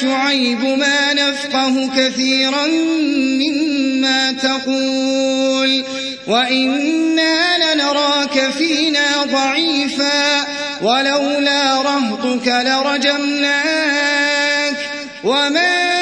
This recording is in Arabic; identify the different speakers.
Speaker 1: شعيب ما نفقه كثيرا مما تقول وإنا لنراك فينا ضعيفا ولولا رهطك لرجمناك وما